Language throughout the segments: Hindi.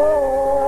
हा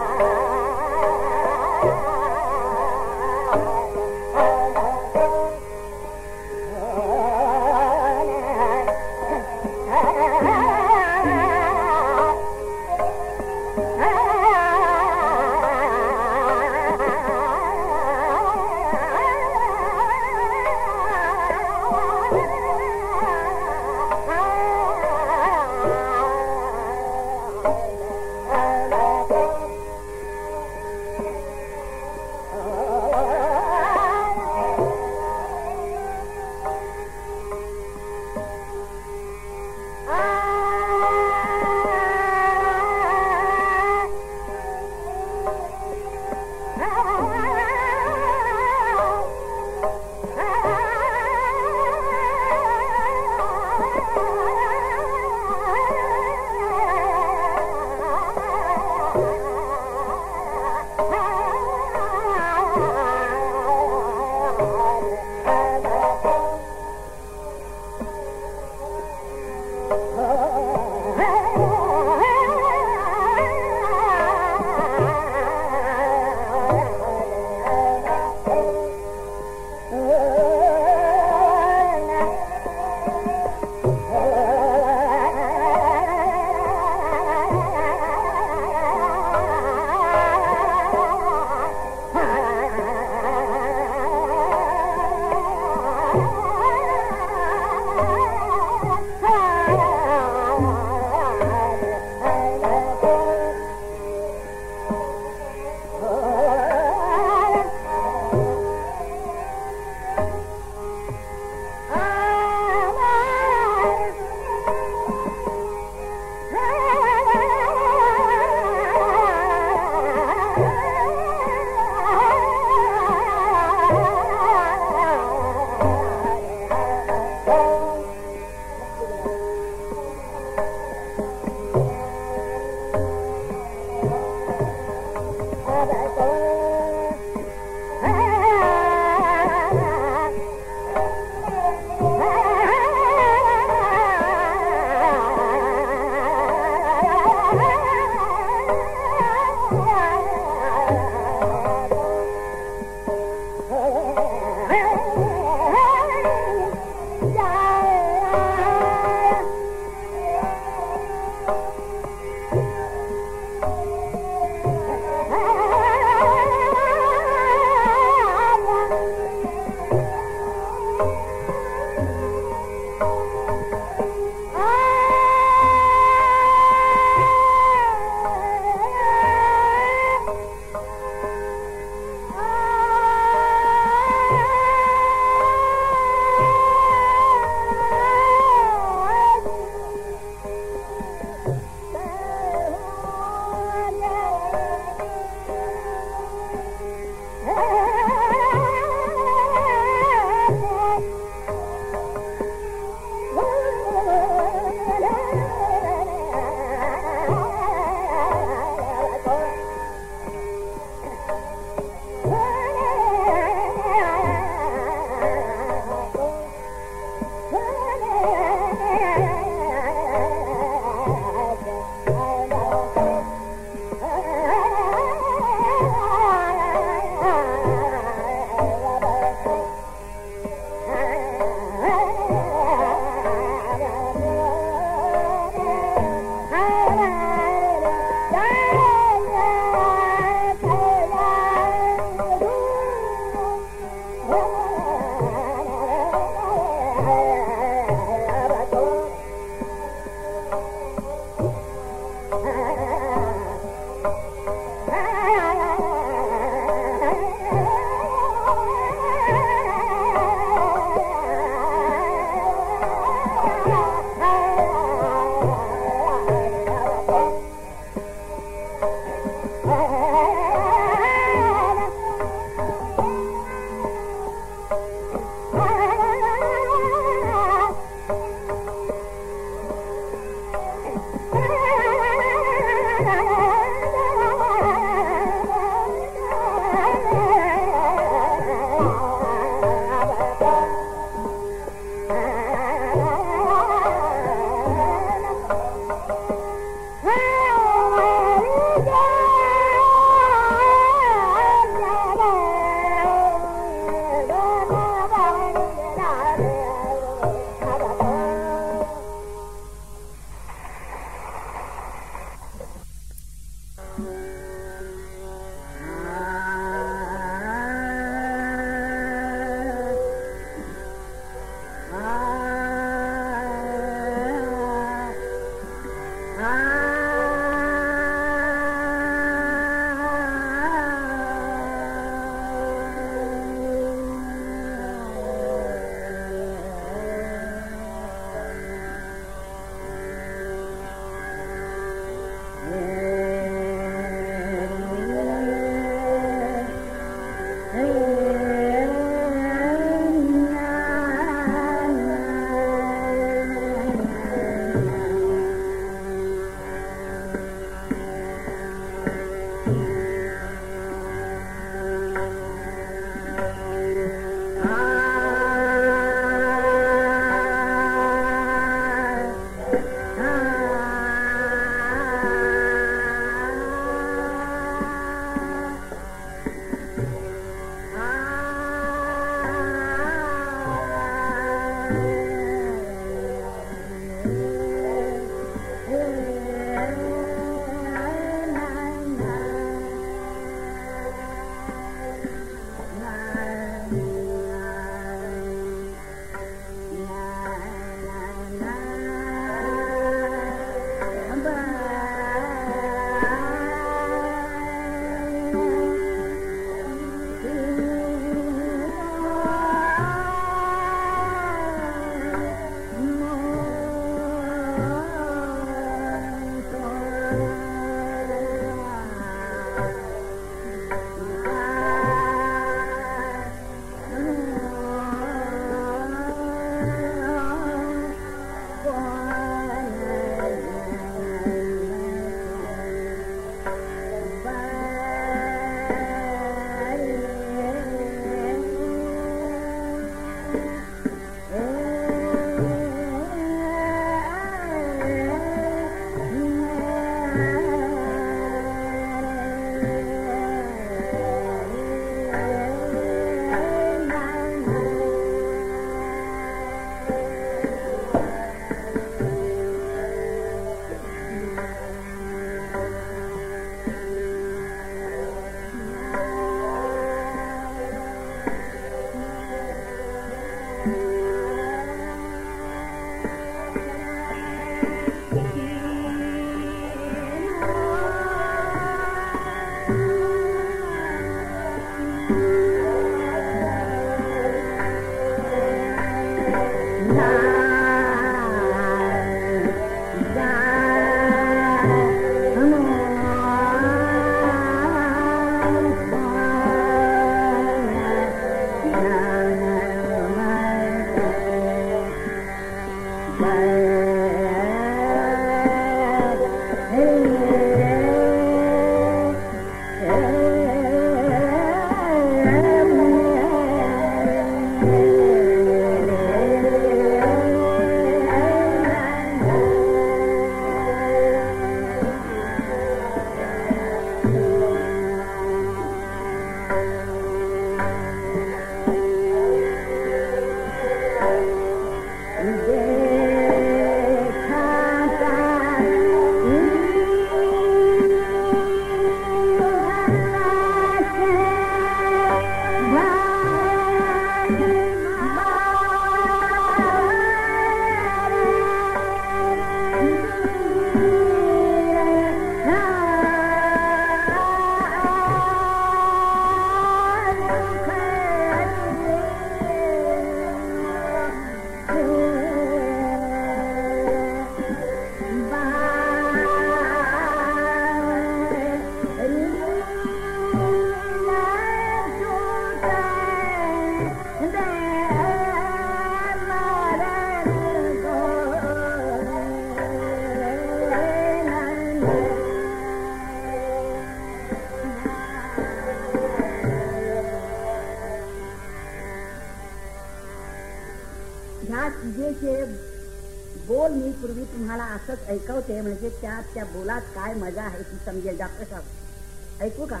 ऐकवते म्हणजे त्या त्या बोलात काय मज़ा आहे ती समजेल डॉक्टर साहेब। ऐकू का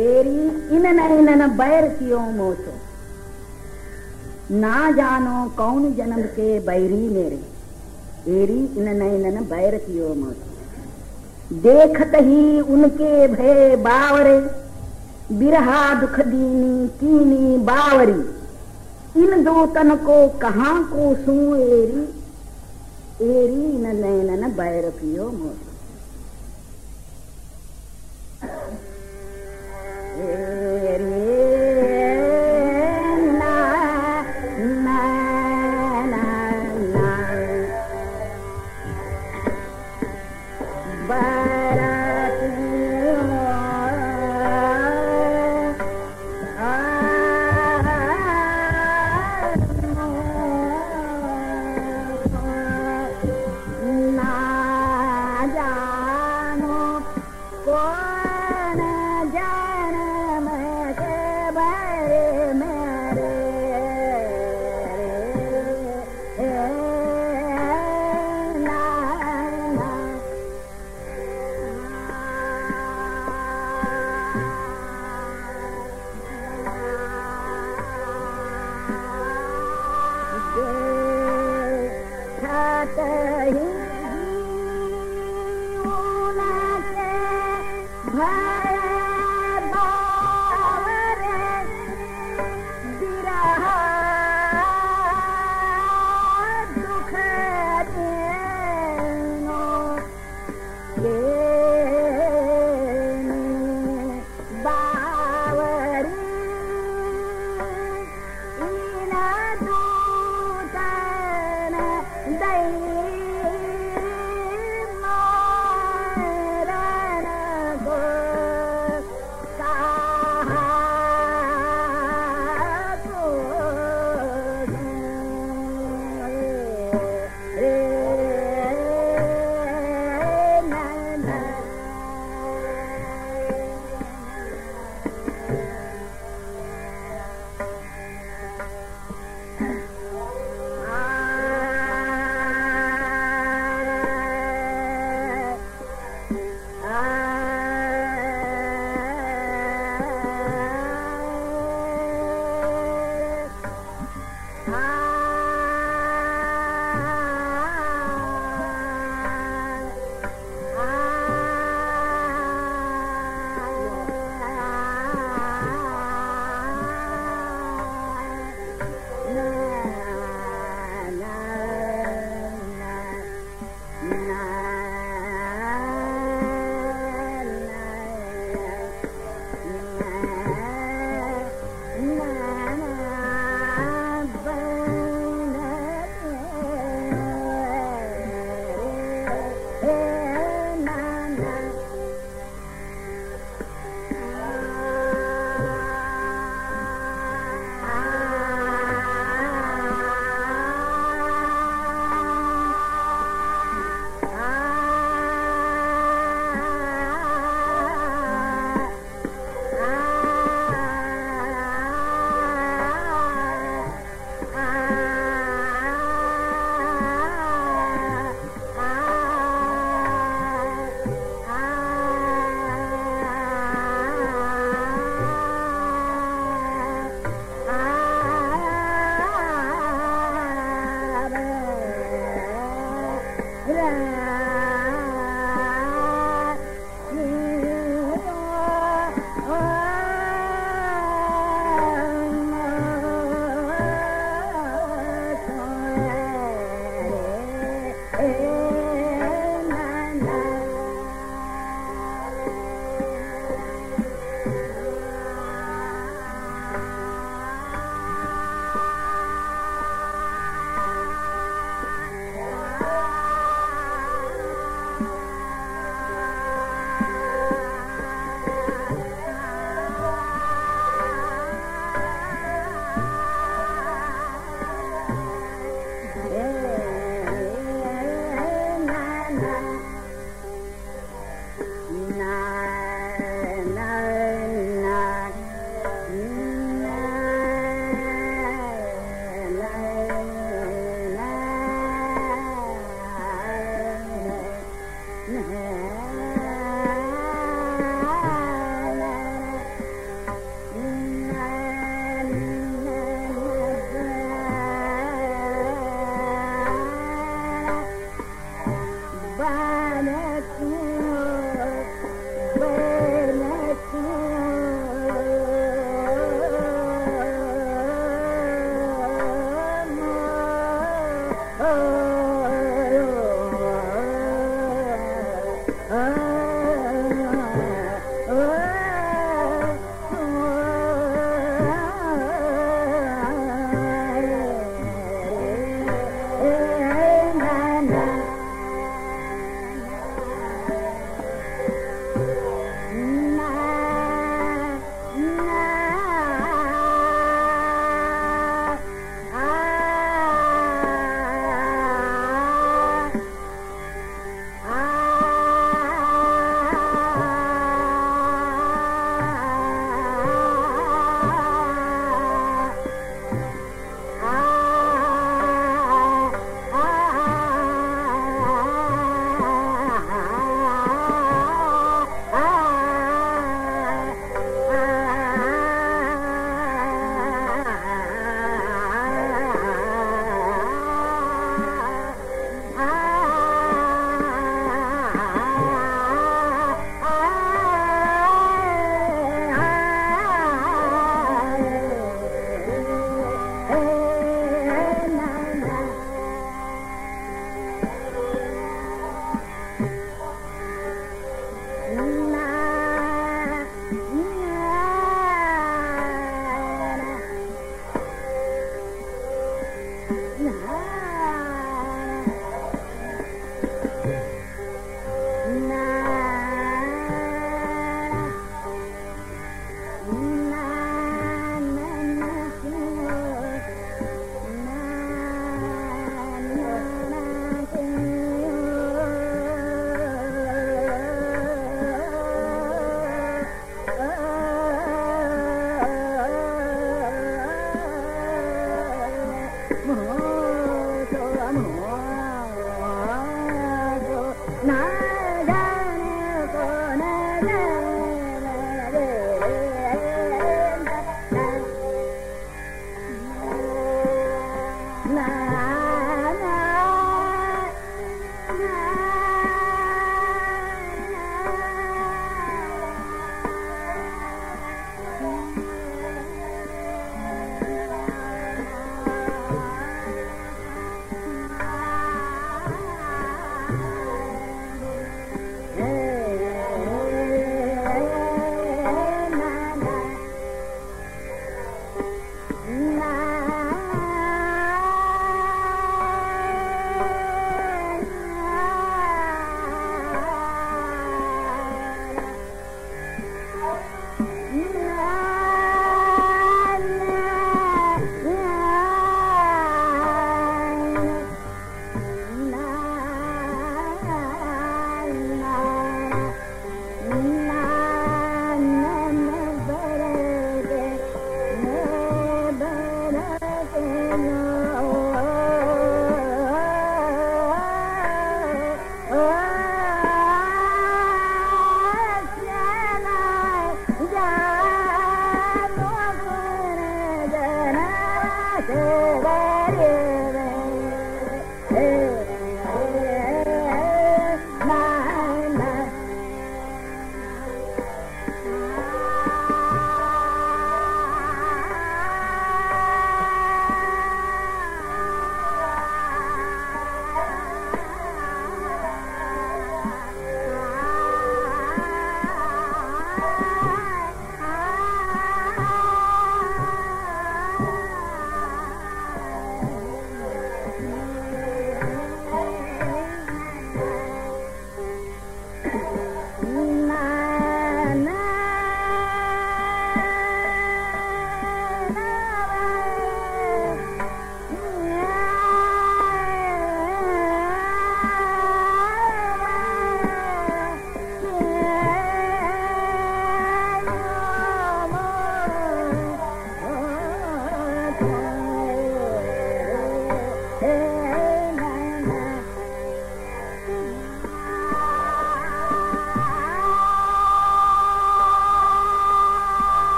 एरी इन नैनन बैर कियो मोचो। ना जानो कौन जन्म के बैरी मेरे। एरी इन नैनन बैर कियो मोचो। देखत ही उनके भय बावरे। बिरहा दुख दीनी, कीनी बावरी। इन दो तन को कहा को सू एरी? एरी न नैनन बैर पियो मोर